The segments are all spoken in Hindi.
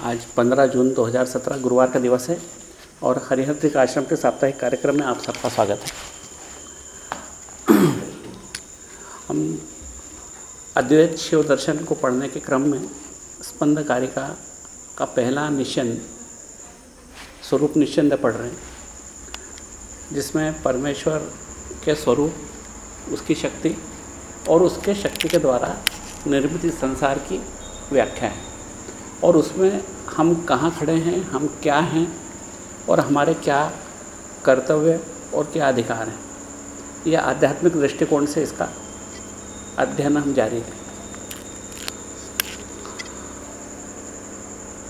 आज 15 जून 2017 गुरुवार का दिवस है और हरिहर आश्रम के साप्ताहिक कार्यक्रम में आप सबका स्वागत है। हम अद्वैत शिव दर्शन को पढ़ने के क्रम में स्पंद कारिका का पहला निशन स्वरूप निश्चंद पढ़ रहे हैं, जिसमें परमेश्वर के स्वरूप, उसकी शक्ति और उसके शक्ति के द्वारा निर्मित संसार की व्याख्या है। और उसमें हम कहाँ खड़े हैं, हम क्या हैं और हमारे क्या कर्तव्य और क्या अधिकार हैं। यह आध्यात्मिक दृष्टिकोण से इसका अध्ययन हम जारी करें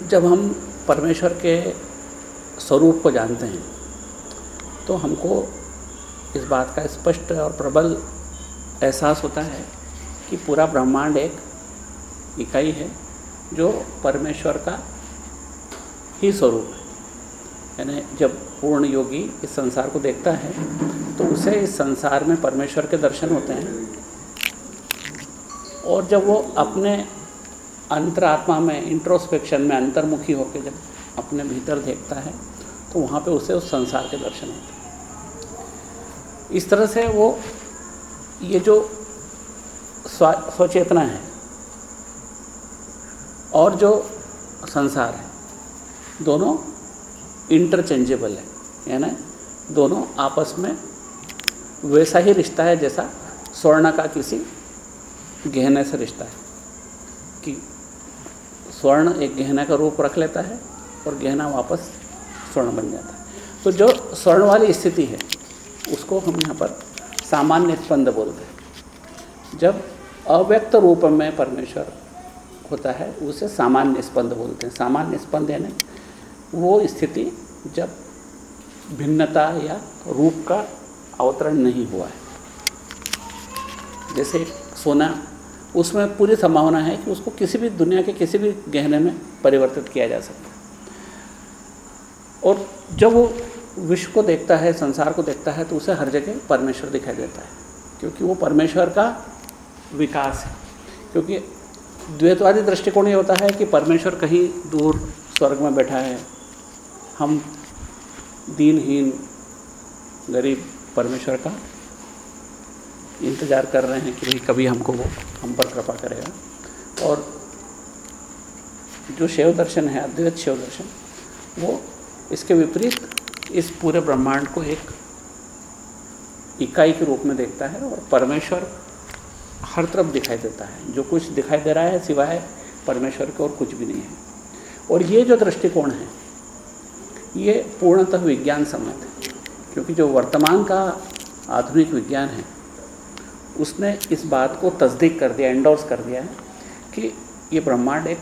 जब हम परमेश्वर के स्वरूप को जानते हैं तो हमको इस बात का स्पष्ट और प्रबल एहसास होता है कि पूरा ब्रह्मांड एक इकाई है। जो परमेश्वर का ही स्वरूप है। यानी जब पूर्ण योगी इस संसार को देखता है तो उसे इस संसार में परमेश्वर के दर्शन होते हैं। और जब वो अपने अंतरात्मा में इंट्रोस्पेक्शन में अंतर्मुखी होकर जब अपने भीतर देखता है तो वहाँ पे उसे उस संसार के दर्शन होते हैं। इस तरह से वो ये जो स्वचेतना है और जो संसार है, दोनों इंटरचेंजेबल है, यानी दोनों आपस में वैसा ही रिश्ता है जैसा स्वर्ण का किसी गहने से रिश्ता है कि स्वर्ण एक गहना का रूप रख लेता है और गहना वापस स्वर्ण बन जाता है। तो जो स्वर्ण वाली स्थिति है, उसको हम यहाँ पर सामान्य स्पंद बोलते हैं। जब अव्यक्त रूप में परमेश्वर होता है, उसे सामान्य स्पंद बोलते हैं। सामान्य स्पंद यानी वो स्थिति जब भिन्नता या रूप का अवतरण नहीं हुआ है। जैसे सोना, उसमें पूरी संभावना है कि उसको किसी भी दुनिया के किसी भी गहने में परिवर्तित किया जा सकता है। और जब वो विश्व को देखता है, संसार को देखता है तो उसे हर जगह परमेश्वर दिखाई देता है, क्योंकि वो परमेश्वर का विकास है। क्योंकि द्वैतवादी दृष्टिकोण ये होता है कि परमेश्वर कहीं दूर स्वर्ग में बैठा है। हम दीनहीन, गरीब परमेश्वर का इंतज़ार कर रहे हैं कि भाई कभी हमको वो, हम पर कृपा करेगा। और जो शिव दर्शन है, अद्वैत शिव दर्शन, वो इसके विपरीत इस पूरे ब्रह्मांड को एक इकाई के रूप में देखता है और परमेश्वर हर तरफ़ दिखाई देता है। जो कुछ दिखाई दे रहा है सिवाय परमेश्वर के और कुछ भी नहीं है। और ये जो दृष्टिकोण है, ये पूर्णतः विज्ञान सम्मत है। क्योंकि जो वर्तमान का आधुनिक विज्ञान है, उसने इस बात को तस्दीक कर दिया एंडोर्स कर दिया है कि ये ब्रह्मांड एक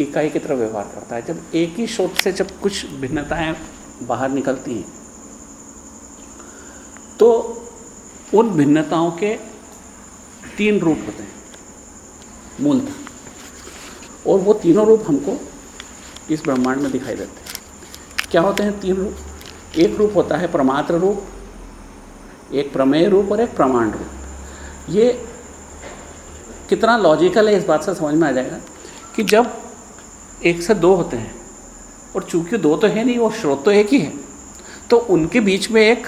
इकाई की तरह व्यवहार करता है। जब एक ही स्रोत से जब कुछ भिन्नताएँ बाहर निकलती हैं तो उन भिन्नताओं के तीन रूप होते हैं। मूलतः। और वो तीनों रूप हमको इस ब्रह्मांड में दिखाई देते हैं। क्या होते हैं तीन रूप? एक रूप होता है प्रमात्र रूप, एक प्रमेय रूप और एक प्रमाण रूप। ये कितना लॉजिकल है इस बात से समझ में आ जाएगा कि जब एक से दो होते हैं, और चूँकि दो तो है नहीं, वो स्रोत तो एक ही है तो उनके बीच में एक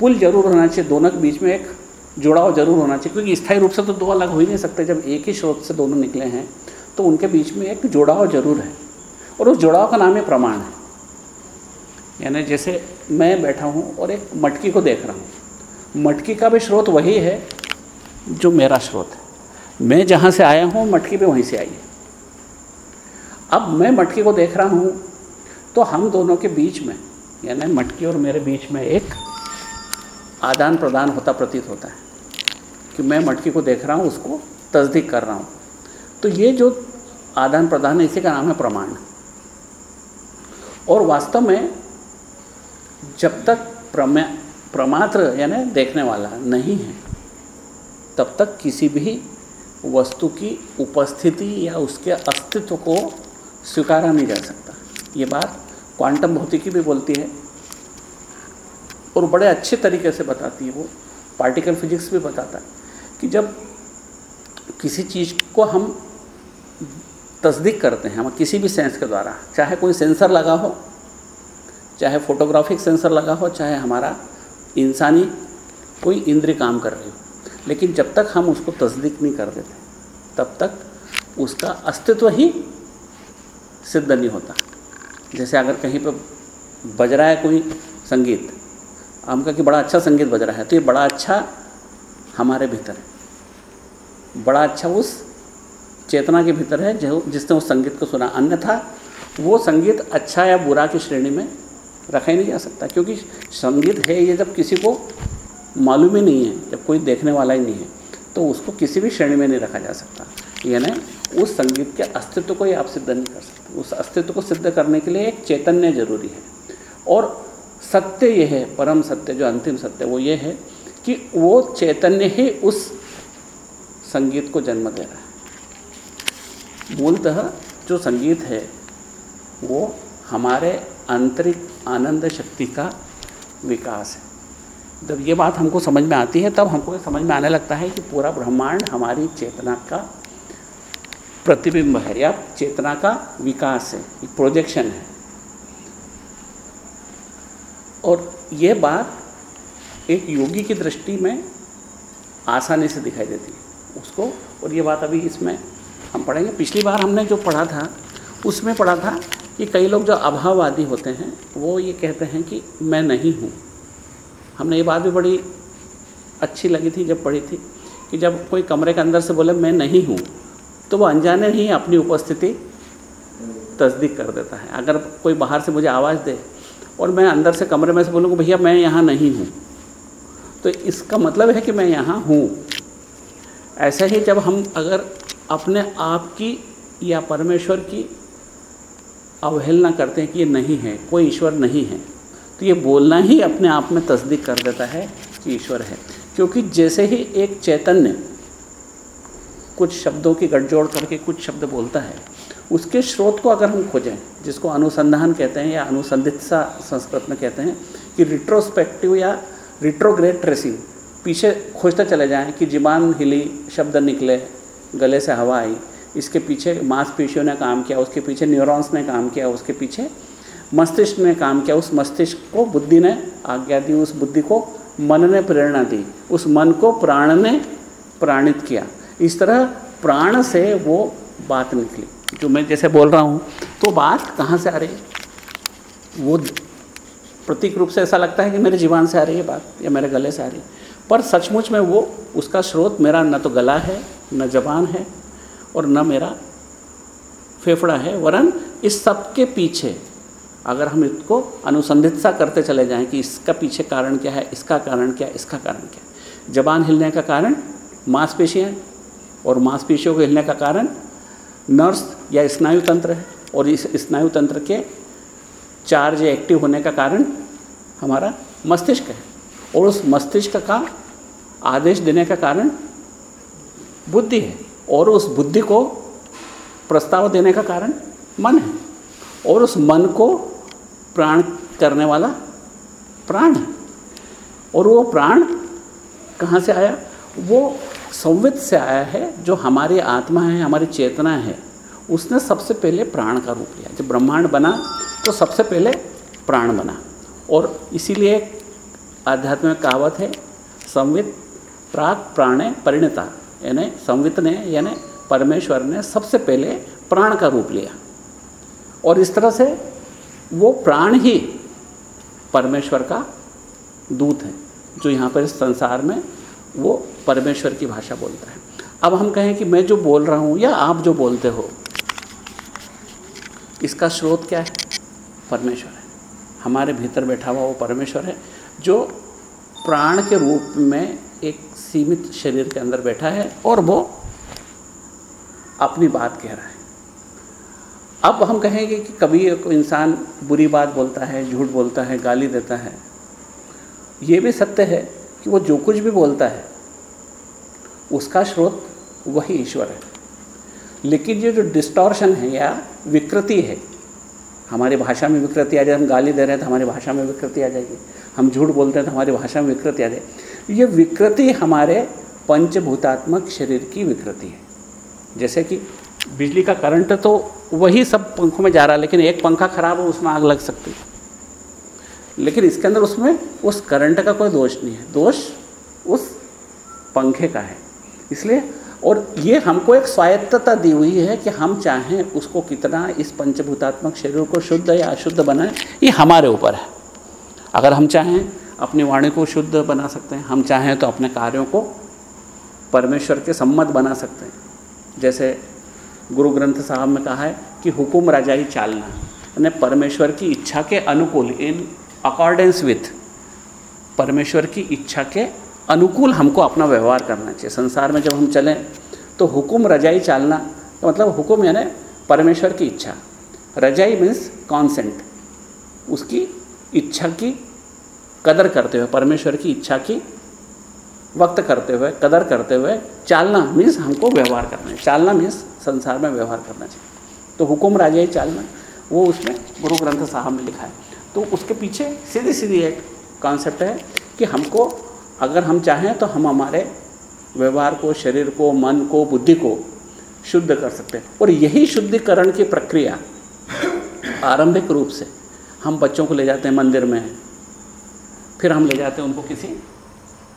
पुल ज़रूर होना चाहिए, दोनों के बीच में एक जुड़ाव ज़रूर होना चाहिए, क्योंकि स्थायी रूप से तो दो अलग हो ही नहीं सकते। जब एक ही स्रोत से दोनों निकले हैं तो उनके बीच में एक जुड़ाव ज़रूर है। और उस जुड़ाव का नाम है प्रमाण है। यानी जैसे मैं बैठा हूँ और एक मटकी को देख रहा हूँ। मटकी का भी स्रोत वही है जो मेरा स्रोत है। मैं जहाँ से आया हूँ, मटकी भी वहीं से आई है। अब मैं मटकी को देख रहा हूँ तो हम दोनों के बीच में, यानी मटकी और मेरे बीच में एक आदान प्रदान होता, प्रतीत होता है। कि मैं मटकी को देख रहा हूँ, उसको तस्दीक कर रहा हूँ। तो ये जो आदान प्रदान है, इसी का नाम है प्रमाण। और वास्तव में जब तक प्रमे, प्रमात्र यानी देखने वाला नहीं है, तब तक किसी भी वस्तु की उपस्थिति या उसके अस्तित्व को स्वीकारा नहीं जा सकता। ये बात क्वांटम भौतिकी भी बोलती है। और बड़े अच्छे तरीके से बताती है वो। पार्टिकल फिजिक्स भी बताता है। कि जब किसी चीज़ को हम तस्दीक करते हैं, हम किसी भी सेंस के द्वारा, चाहे कोई सेंसर लगा हो, चाहे फोटोग्राफिक सेंसर लगा हो, चाहे हमारा इंसानी कोई इंद्री काम कर रही हो, लेकिन जब तक हम उसको तस्दीक नहीं कर देते, तब तक उसका अस्तित्व ही सिद्ध नहीं होता। जैसे अगर कहीं पर बज रहा है कोई संगीत, हम कहा कि बड़ा अच्छा संगीत बज रहा है तो ये बड़ा अच्छा हमारे भीतर है। बड़ा अच्छा उस चेतना के भीतर है जो जिसने उस संगीत को सुना। अन्यथा वो संगीत अच्छा या बुरा की श्रेणी में रखा ही नहीं जा सकता, क्योंकि संगीत है ये जब किसी को मालूम ही नहीं है, जब कोई देखने वाला ही नहीं है तो उसको किसी भी श्रेणी में नहीं रखा जा सकता। यानी उस संगीत के अस्तित्व को ही आप सिद्ध नहीं कर सकते। उस अस्तित्व को सिद्ध करने के लिए एक चैतन्य ज़रूरी है। और सत्य ये है, परम सत्य, जो अंतिम सत्य, वो ये है कि वो चैतन्य ही उस संगीत को जन्म दे रहा है। मूलतः जो संगीत है, वो हमारे आंतरिक आनंद शक्ति का विकास है। जब ये बात हमको समझ में आती है, तब हमको समझ में आने लगता है कि पूरा ब्रह्मांड हमारी चेतना का प्रतिबिंब है, या चेतना का विकास है, एक प्रोजेक्शन है। और ये बात एक योगी की दृष्टि में आसानी से दिखाई देती है उसको। और ये बात अभी इसमें हम पढ़ेंगे। पिछली बार हमने जो पढ़ा था, उसमें पढ़ा था कि कई लोग जो अभाववादी होते हैं, वो ये कहते हैं कि मैं नहीं हूँ। हमने ये बात भी बड़ी अच्छी लगी थी जब पढ़ी थी कि जब कोई कमरे के अंदर से बोले, मैं नहीं हूँ तो वो अनजाने ही अपनी उपस्थिति तस्दीक कर देता है। अगर कोई बाहर से मुझे आवाज़ दे और मैं अंदर से कमरे में से बोलूँ भैया, मैं यहाँ नहीं हूँ। तो इसका मतलब है कि मैं यहाँ हूँ। ऐसा ही जब हम अगर अपने आप की या परमेश्वर की अवहेलना करते हैं कि ये नहीं है, कोई ईश्वर नहीं है तो ये बोलना ही अपने आप में तस्दीक कर देता है कि ईश्वर है। क्योंकि जैसे ही एक चैतन्य कुछ शब्दों की गठजोड़ करके कुछ शब्द बोलता है, उसके स्रोत को अगर हम खोजें, जिसको अनुसंधान कहते हैं या अनुसंधित्सा संस्कृत में कहते हैं कि रिट्रोस्पेक्टिव या रिट्रोग्रेड ट्रेसिंग पीछे खोजते चले जाएँ कि जीवान हिली शब्द निकले, गले से हवा आई, इसके पीछे मांसपेशियों ने काम किया, उसके पीछे न्यूरॉन्स ने काम किया, उसके पीछे मस्तिष्क ने काम किया, उस मस्तिष्क को बुद्धि ने आज्ञा दी, उस बुद्धि को मन ने प्रेरणा दी, उस मन को प्राण ने प्राणित किया। इस तरह प्राण से वो बात निकली। जो मैं जैसे बोल रहा हूँ तो बात कहाँ से आ रही वो प्रतीक रूप से ऐसा लगता है कि मेरे जीवन से आ रही है बात, या मेरे गले से आ रही है। पर सचमुच में वो, उसका स्रोत मेरा न तो गला है, न जबान है, और न मेरा फेफड़ा है। वरन इस सब के पीछे, अगर हम इसको अनुसंधित सा करते चले जाएँ कि इसका पीछे कारण क्या है, इसका कारण क्या है इसका कारण क्या जबान हिलने का कारण मांसपेशियाँ और मांसपेशियों के हिलने का कारण नर्स या स्नायु तंत्र है, और इस स्नायु तंत्र के चार्ज एक्टिव होने का कारण हमारा मस्तिष्क है। और उस मस्तिष्क का आदेश देने का कारण बुद्धि है। और उस बुद्धि को प्रस्ताव देने का कारण मन है। और उस मन को प्राण करने वाला प्राण है। और वो प्राण कहाँ से आया? वो संवित से आया है, जो हमारी आत्मा है, हमारी चेतना है। उसने सबसे पहले प्राण का रूप लिया। जब ब्रह्मांड बना तो सबसे पहले प्राण बना। और इसीलिए आध्यात्मिक कहावत है, संवित प्राक प्राणे परिणता। यानी संवित ने, यानी परमेश्वर ने सबसे पहले प्राण का रूप लिया। और इस तरह से वो प्राण ही परमेश्वर का दूत है, जो यहाँ पर इस संसार में वो परमेश्वर की भाषा बोलता है। अब हम कहें कि मैं जो बोल रहा हूँ या आप जो बोलते हो, इसका स्रोत क्या है? परमेश्वर है। हमारे भीतर बैठा हुआ वो परमेश्वर है, जो प्राण के रूप में एक सीमित शरीर के अंदर बैठा है और वो अपनी बात कह रहा है। अब हम कहेंगे कि कभी एक इंसान बुरी बात बोलता है, झूठ बोलता है, गाली देता है, ये भी सत्य है कि वो जो कुछ भी बोलता है, उसका स्रोत वही ईश्वर है। लेकिन ये जो डिस्टॉर्शन है या विकृति है हमारी भाषा में विकृति आ जाए, हम गाली दे रहे हैं तो हमारी भाषा में विकृति आ जाएगी। हम झूठ बोलते हैं तो हमारी भाषा में विकृति आ जाएगी ये विकृति हमारे पंचभूतात्मक शरीर की विकृति है। जैसे कि बिजली का करंट तो वही सब पंखों में जा रहा है, लेकिन एक पंखा खराब हो, उसमें आग लग सकती है। लेकिन इसके अंदर उसमें उस करंट का कोई दोष नहीं है। दोष उस पंखे का है। इसलिए और ये हमको एक स्वायत्तता दी हुई है कि हम चाहें उसको कितना इस पंचभूतात्मक शरीर को शुद्ध या अशुद्ध बनाएँ, ये हमारे ऊपर है। अगर हम चाहें अपनी वाणी को शुद्ध बना सकते हैं, हम चाहें तो अपने कार्यों को परमेश्वर के सम्मत बना सकते हैं। जैसे गुरु ग्रंथ साहब में कहा है कि हुकुम रजाई चालना, यानी परमेश्वर की इच्छा के अनुकूल इन अकॉर्डेंस विथ परमेश्वर की इच्छा के अनुकूल हमको अपना व्यवहार करना चाहिए। संसार में जब हम चलें तो हुकुम रजाई चालना तो मतलब हुकुम यानी परमेश्वर की इच्छा। रजाई मीन्स कॉन्सेंट उसकी इच्छा की कदर करते हुए, परमेश्वर की इच्छा की वक्त करते हुए, कदर करते हुए चालना मीन्स हमको व्यवहार करना है चालना मीन्स संसार में व्यवहार करना चाहिए। तो हुकुम राजा ही चालना, वो उसमें गुरु ग्रंथ साहब में लिखा है। तो उसके पीछे सीधी सीधी एक कॉन्सेप्ट है कि हमको अगर हम चाहें तो हम हमारे व्यवहार को, शरीर को, मन को, बुद्धि को शुद्ध कर सकते हैं। और यही शुद्धिकरण की प्रक्रिया आरंभिक रूप से हम बच्चों को ले जाते हैं मंदिर में। फिर हम ले जाते हैं उनको किसी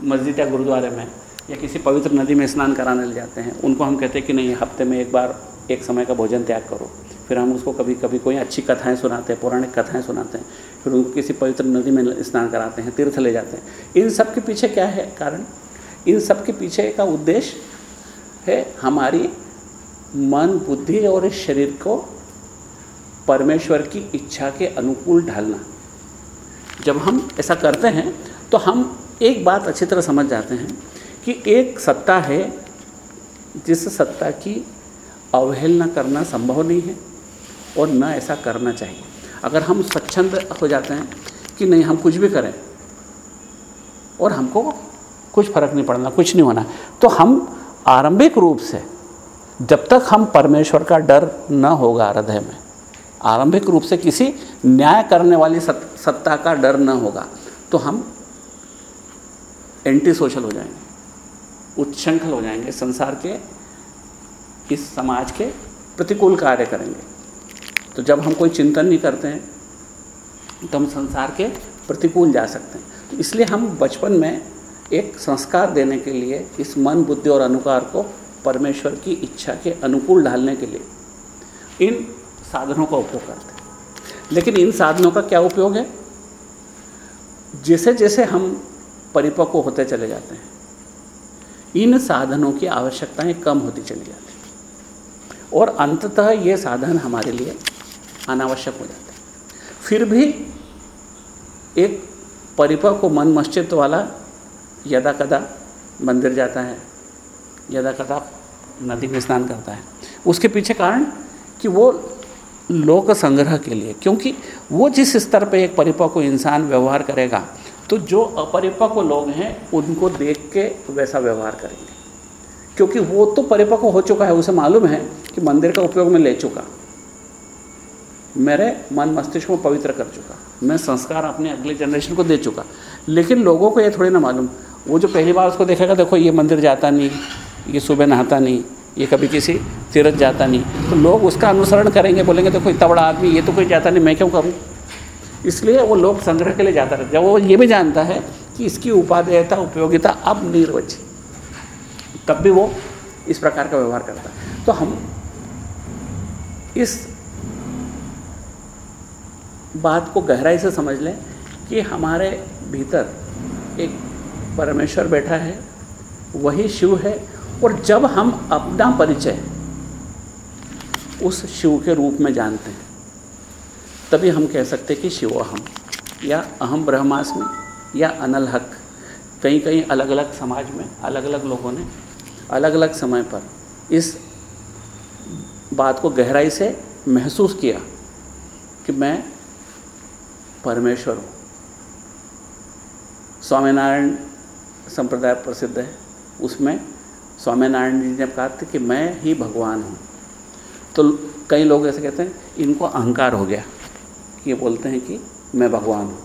मस्जिद या गुरुद्वारे में या किसी पवित्र नदी में स्नान कराने ले जाते हैं। उनको हम कहते हैं कि नहीं, हफ़्ते में एक बार, एक समय का भोजन त्याग करो। फिर हम उसको कभी कभी कोई अच्छी कथाएँ सुनाते हैं, पौराणिक कथाएँ सुनाते हैं, फिर उनको किसी पवित्र नदी में स्नान कराते हैं, तीर्थ ले जाते हैं। इन सब के पीछे क्या है कारण? इन सब के पीछे का उद्देश्य है हमारी मन, बुद्धि और इस शरीर को परमेश्वर की इच्छा के अनुकूल ढालना। जब हम ऐसा करते हैं तो हम एक बात अच्छी तरह समझ जाते हैं कि एक सत्ता है जिस सत्ता की अवहेलना करना संभव नहीं है। और न ऐसा करना चाहिए। अगर हम स्वच्छंद हो जाते हैं कि नहीं, हम कुछ भी करें, और हमको कुछ फ़र्क नहीं पड़ना, कुछ नहीं होना तो हम आरंभिक रूप से, जब तक हम परमेश्वर का डर न होगा हृदय में, आरंभिक रूप से किसी न्याय करने वाली सत्ता का डर न होगा तो हम एंटी सोशल हो जाएँगे, उच्छृंखल हो जाएँगे, संसार के, इस समाज के प्रतिकूल कार्य करेंगे। तो जब हम कोई चिंतन नहीं करते हैं तो हम संसार के प्रतिकूल जा सकते हैं। तो इसलिए हम बचपन में एक संस्कार देने के लिए, इस मन, बुद्धि और अनुकार को परमेश्वर की इच्छा के अनुकूल ढालने के लिए इन साधनों का उपयोग करते हैं। लेकिन इन साधनों का क्या उपयोग है? जैसे जैसे हम परिपक्व होते चले जाते हैं, इन साधनों की आवश्यकताएँ कम होती चली जाती हैं। और अंततः ये साधन हमारे लिए अनावश्यक हो जाता है। फिर भी एक परिपक्व मन मस्जिद वाला यदा कदा मंदिर जाता है यदा कदा नदी में स्नान करता है। उसके पीछे कारण कि वो लोक संग्रह के लिए, क्योंकि वो जिस स्तर पे एक परिपक्व इंसान व्यवहार करेगा तो जो अपरिपक्व लोग हैं, उनको देख के वैसा व्यवहार करेंगे। क्योंकि वो तो परिपक्व हो चुका है, उसे मालूम है कि मंदिर का उपयोग में ले चुका। मेरे मन मस्तिष्क को पवित्र कर चुका। मैं संस्कार अपने अगले जनरेशन को दे चुका। लेकिन लोगों को ये थोड़ी ना मालूम। वो जो पहली बार उसको देखेगा, देखो, ये मंदिर जाता नहीं, ये सुबह नहाता नहीं, ये कभी किसी तीर्थ जाता नहीं। तो लोग उसका अनुसरण करेंगे, बोलेंगे, देखो, इतना बड़ा आदमी, ये तो कोई जाता नहीं, मैं क्यों करूँ? इसलिए वो लोग संग्रह के लिए जाता रहता है। वो ये भी जानता है कि इसकी उपादेयता, उपयोगिता अब निर्वचित तब भी वो इस प्रकार का व्यवहार करता है। तो हम इस बात को गहराई से समझ लें कि हमारे भीतर एक परमेश्वर बैठा है, वही शिव है, और जब हम अपना परिचय उस शिव के रूप में जानते हैं, तभी हम कह सकते कि शिव अहम, या अहम ब्रह्मास्मि, या अनल हक। कहीं कहीं अलग अलग समाज में अलग अलग लोगों ने अलग अलग समय पर इस बात को गहराई से महसूस किया कि मैं परमेश्वर हूँ। स्वामीनारायण संप्रदाय प्रसिद्ध है। उसमें स्वामीनारायण जी ने कहा था कि मैं ही भगवान हूँ। तो कई लोग ऐसे कहते हैं, इनको अहंकार हो गया ये बोलते हैं कि मैं भगवान हूँ।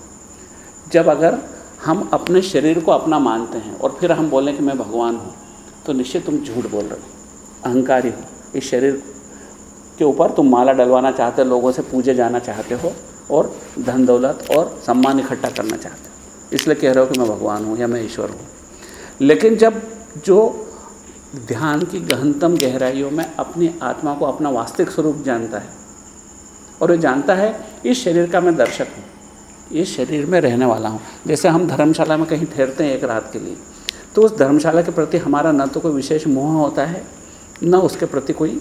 जब अगर हम अपने शरीर को अपना मानते हैं और फिर हम बोलें कि मैं भगवान हूँ तो निश्चित तुम झूठ बोल रहे हो। अहंकारी हो। इस शरीर के ऊपर तुम माला डलवाना चाहते हो, लोगों से पूजे जाना चाहते हो और धन दौलत और सम्मान इकट्ठा करना चाहते हो। इसलिए कह रहे हो कि मैं भगवान हूँ या मैं ईश्वर हूँ। लेकिन जब जो ध्यान की गहनतम गहराइयों में अपनी आत्मा को अपना वास्तविक स्वरूप जानता है, और वो जानता है, इस शरीर का मैं दर्शक हूँ इस शरीर में रहने वाला हूँ। जैसे हम धर्मशाला में कहीं ठहरते हैं एक रात के लिए तो उस धर्मशाला के प्रति हमारा न तो कोई विशेष मोह होता है, न उसके प्रति कोई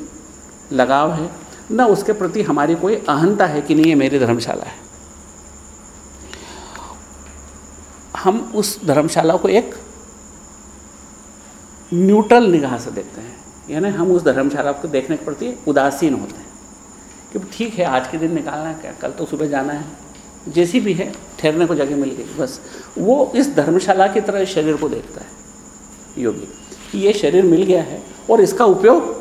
लगाव है न उसके प्रति हमारी कोई अहंता है कि नहीं, ये मेरी धर्मशाला है। हम उस धर्मशाला को एक न्यूट्रल निगाह से देखते हैं। यानी हम उस धर्मशाला को देखने के प्रति उदासीन होते हैं। कि ठीक है, आज के दिन निकालना है क्या कल तो सुबह जाना है। जैसी भी है, ठहरने को जगह मिल गई, बस। वो इस धर्मशाला की तरह शरीर को देखता है, योगी। कि ये शरीर मिल गया है और इसका उपयोग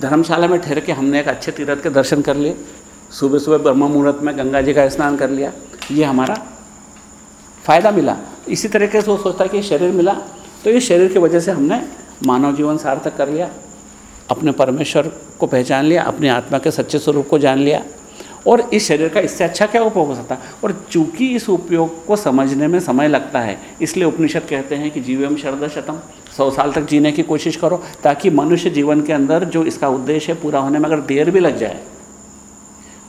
धर्मशाला में ठहर के हमने एक अच्छे तीर्थ के दर्शन कर लिए। सुबह सुबह ब्रह्म मुहूर्त में गंगा जी का स्नान कर लिया। ये हमारा फ़ायदा मिला। इसी तरीके से वो सोचता है कि शरीर मिला। तो ये शरीर की वजह से हमने मानव जीवन सार्थक कर लिया। अपने परमेश्वर को पहचान लिया। अपनी आत्मा के सच्चे स्वरूप को जान लिया। और इस शरीर का इससे अच्छा क्या उपयोग हो सकता है? और चूँकि इस उपयोग को समझने में समय लगता है, इसलिए उपनिषद कहते हैं कि जीवम शरद शतम। सौ साल तक जीने की कोशिश करो, ताकि मनुष्य जीवन के अंदर जो इसका उद्देश्य है पूरा होने में अगर देर भी लग जाए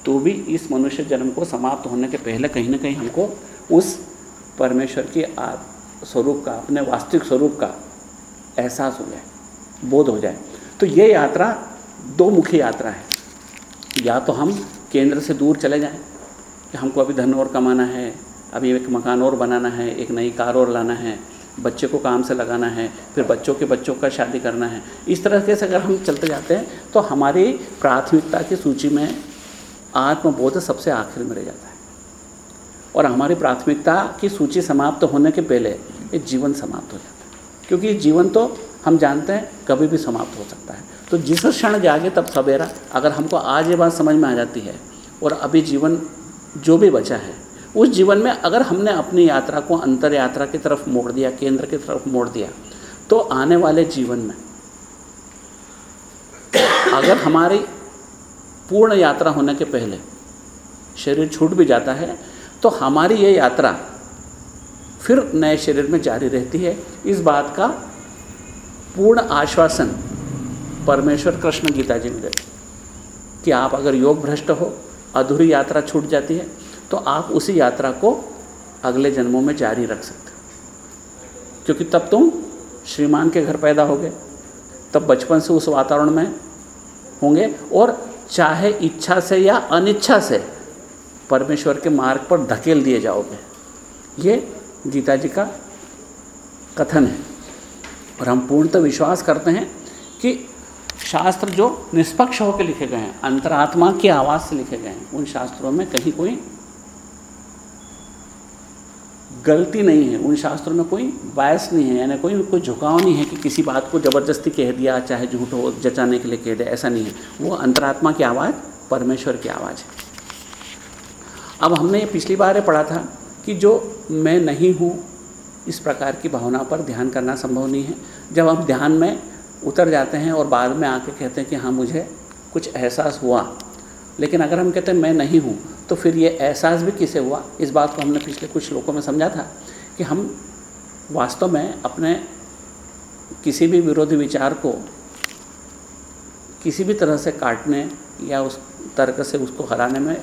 तो भी इस मनुष्य जन्म को समाप्त होने के पहले कहीं ना कहीं हमको उस परमेश्वर की स्वरूप का, अपने वास्तविक स्वरूप का एहसास हो जाए, बोध हो जाए। तो ये यात्रा दो मुखी यात्रा है। या तो हम केंद्र से दूर चले जाएँ कि हमको अभी धन और कमाना है, अभी एक मकान और बनाना है, एक नई कार और लाना है, बच्चे को काम से लगाना है, फिर बच्चों के बच्चों का शादी करना है। इस तरह से अगर हम चलते जाते हैं तो हमारी प्राथमिकता की सूची में आत्मबोध सबसे आखिर में रह जाता है। और हमारी प्राथमिकता की सूची समाप्त होने के पहले ये जीवन समाप्त हो जाता है। क्योंकि जीवन तो हम जानते हैं, कभी भी समाप्त हो सकता है। तो जिस क्षण जागे तब सवेरा, अगर हमको आज ये बात समझ में आ जाती है, और अभी जीवन जो भी बचा है, उस जीवन में अगर हमने अपनी यात्रा को अंतर यात्रा की तरफ़ मोड़ दिया, केंद्र की तरफ़ मोड़ दिया तो आने वाले जीवन में, अगर हमारी पूर्ण यात्रा होने के पहले शरीर छूट भी जाता है तो हमारी ये यात्रा फिर नए शरीर में जारी रहती है। इस बात का पूर्ण आश्वासन परमेश्वर कृष्ण गीता जी में देते कि आप अगर योग भ्रष्ट हो, अधूरी यात्रा छूट जाती है तो आप उसी यात्रा को अगले जन्मों में जारी रख सकते हो। क्योंकि तब तुम श्रीमान के घर पैदा हो गए तब बचपन से उस वातावरण में होंगे, और चाहे इच्छा से या अनिच्छा से, परमेश्वर के मार्ग पर धकेल दिए जाओगे। ये गीता जी का कथन है। और हम पूर्णतः विश्वास करते हैं कि शास्त्र जो निष्पक्ष होकर लिखे गए हैं, अंतरात्मा की आवाज़ से लिखे गए हैं, उन शास्त्रों में कहीं कोई गलती नहीं है, उन शास्त्रों में कोई बायस नहीं है, यानी कोई कोई झुकाव नहीं है कि किसी बात को ज़बरदस्ती कह दिया, चाहे झूठ हो, जचाने के लिए कह दिया ऐसा नहीं है। वो अंतरात्मा की आवाज़, परमेश्वर की आवाज़ है। अब हमने पिछली बार पढ़ा था कि जो मैं नहीं हूँ, इस प्रकार की भावना पर ध्यान करना संभव नहीं है। जब हम ध्यान में उतर जाते हैं और बाद में आके कहते हैं कि हाँ मुझे कुछ एहसास हुआ। लेकिन अगर हम कहते हैं, मैं नहीं हूँ तो फिर ये एहसास भी किसे हुआ? इस बात को हमने पिछले कुछ लोगों में समझा था कि हम वास्तव में अपने किसी भी विरोधी विचार को किसी भी तरह से काटने या उस तर्क से उसको हराने में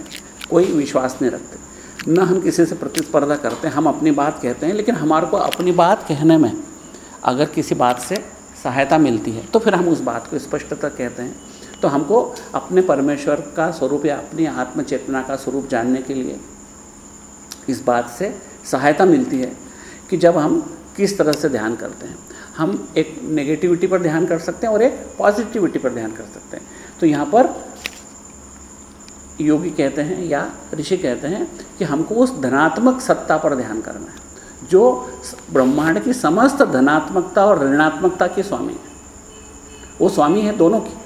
कोई विश्वास नहीं रखते। न हम किसी से प्रतिस्पर्धा करते हैं हम अपनी बात कहते हैं, लेकिन हमारे को अपनी बात कहने में, अगर किसी बात से सहायता मिलती है। तो फिर हम उस बात को स्पष्टता कहते हैं। तो हमको अपने परमेश्वर का स्वरूप या अपनी आत्मचेतना का स्वरूप जानने के लिए इस बात से सहायता मिलती है कि जब हम किस तरह से ध्यान करते हैं। हम एक नेगेटिविटी पर ध्यान कर सकते हैं और एक पॉजिटिविटी पर ध्यान कर सकते हैं। तो यहाँ पर योगी कहते हैं या ऋषि कहते हैं कि हमको उस धनात्मक सत्ता पर ध्यान करना है। जो ब्रह्मांड की समस्त धनात्मकता और ऋणात्मकता के स्वामी है। वो स्वामी है दोनों की।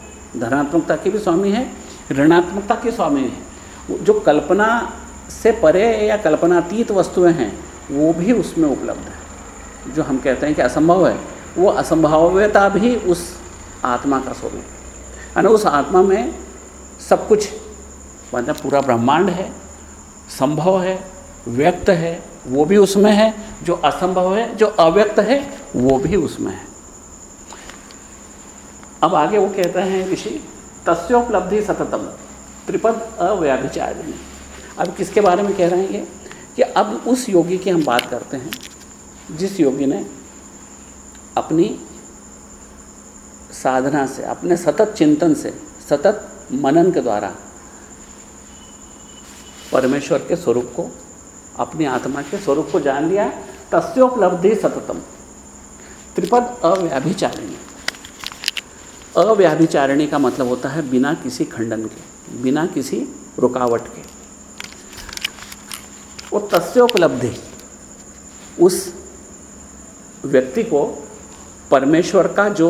धनात्मकता के भी स्वामी है, ऋणात्मकता के स्वामी है। जो कल्पना से परे या कल्पनातीत वस्तुएँ हैं, वो भी उसमें उपलब्ध है। जो हम कहते हैं कि असंभव है, वो असंभाव्यता भी उस आत्मा का स्वरूप है। उस आत्मा में सब कुछ मतलब पूरा ब्रह्मांड है, संभव है, व्यक्त है वो भी उसमें है, जो असंभव है, जो अव्यक्त है, वो भी उसमें है। अब आगे वो कहते हैं ऋषि, तस्योपलब्धि सततम, त्रिपद अव्याभिचारिणी। अब किसके बारे में कह रहे हैं ये? कि अब उस योगी की हम बात करते हैं, जिस योगी ने अपनी साधना से, अपने सतत चिंतन से, सतत मनन के द्वारा परमेश्वर के स्वरूप को अपनी आत्मा के स्वरूप को जान लिया, तस्योपलब्धि सततम। त्रिपद अव्याभिचारिणी। अव्याभिचारिणी का मतलब होता है बिना किसी खंडन के, बिना किसी रुकावट के। वो तस्योपलब्धि, उस व्यक्ति को परमेश्वर का जो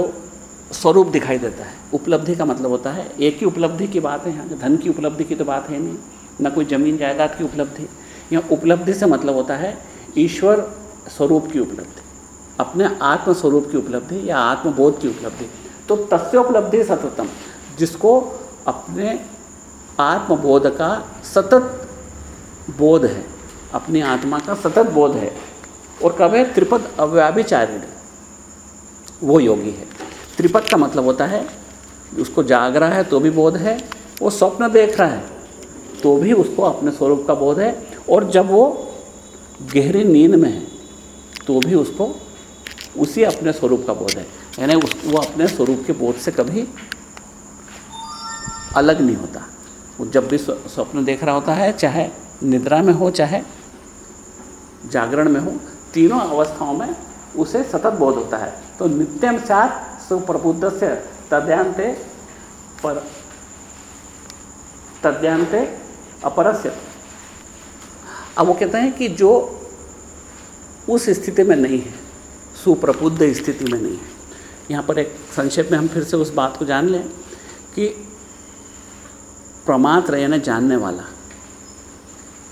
स्वरूप दिखाई देता है, उपलब्धि का मतलब होता है, एक ही उपलब्धि की बात है यहाँ, धन की उपलब्धि की तो बात है नहीं, ना कोई ज़मीन, जायदाद की उपलब्धि यहाँ उपलब्धि से मतलब होता है ईश्वर स्वरूप की उपलब्धि, अपने आत्म स्वरूप की उपलब्धि या आत्मबोध की उपलब्धि। तो तस्योपलब्धि सततम, जिसको अपने आत्मबोध का सतत बोध है, अपनी आत्मा का सतत बोध है, और कब है त्रिपद अव्याभिचारिण, वो योगी है। त्रिपद का मतलब होता है, उसको जाग रहा है तो भी बोध है, वो स्वप्न देख रहा है तो भी उसको अपने स्वरूप का बोध है और जब वो गहरी नींद में है तो भी उसको, उसी अपने स्वरूप का बोध है। यानी उस, वो अपने स्वरूप के बोध से कभी अलग नहीं होता। वो जब भी स्वप्न देख रहा होता है, चाहे निद्रा में हो, चाहे जागरण में हो, तीनों अवस्थाओं में उसे सतत बोध होता है। तो नित्यम सात सुप्रबुद्ध से तद्यांते पर तद्यांते अपरस्य। अब वो कहते हैं कि जो उस स्थिति में नहीं है, सुप्रबुद्ध स्थिति में नहीं है। यहाँ पर एक संक्षेप में हम फिर से उस बात को जान लें कि प्रमात्र यानी जानने वाला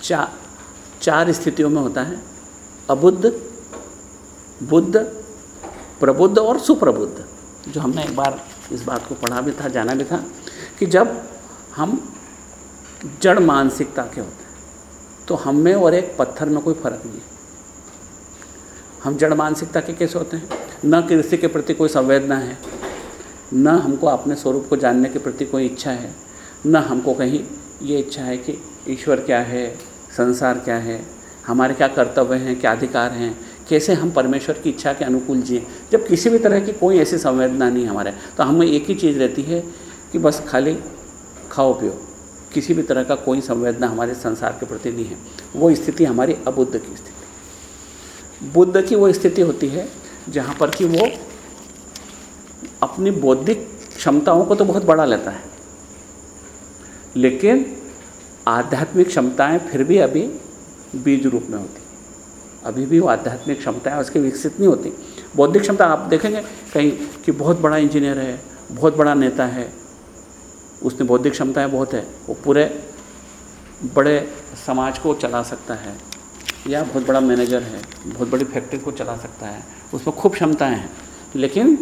चा, चार स्थितियों में होता है, अबुद्ध, बुद्ध, प्रबुद्ध और सुप्रबुद्ध। जो हमने एक बार इस बात को पढ़ा भी था, जाना भी था कि जब हम जड़ मानसिकता के होते हैं तो हम में और एक पत्थर में कोई फ़र्क नहीं है। हम जड़ मानसिकता के कैसे होते हैं। न कृषि के प्रति कोई संवेदना है, न हमको अपने स्वरूप को जानने के प्रति कोई इच्छा है, न हमको कहीं ये इच्छा है कि ईश्वर क्या है, संसार क्या है, हमारे क्या कर्तव्य हैं, क्या अधिकार हैं, कैसे हम परमेश्वर की इच्छा के अनुकूल जिए। जब किसी भी तरह की कोई ऐसी संवेदना नहीं हमारे तो हमें एक ही चीज़ रहती है कि बस खाली खाओ पियो। किसी भी तरह का कोई संवेदना हमारे संसार के प्रति नहीं है। वो स्थिति हमारी अबुद्ध की स्थिति। बुद्ध की वो स्थिति होती है, जहाँ पर कि वो अपनी बौद्धिक क्षमताओं को तो बहुत बड़ा लेता है। लेकिन आध्यात्मिक क्षमताएँ फिर भी अभी बीज रूप में होती। अभी भी वो आध्यात्मिक क्षमताएँ उसकी विकसित नहीं होती। बौद्धिक क्षमता आप देखेंगे कहीं कि बहुत बड़ा इंजीनियर है, बहुत बड़ा नेता है उसने बौद्धिक क्षमताएँ बहुत है, वो पूरे बड़े समाज को चला सकता है। या बहुत बड़ा मैनेजर है, बहुत बड़ी फैक्ट्री को चला सकता है, उसमें खूब क्षमताएँ हैं, लेकिन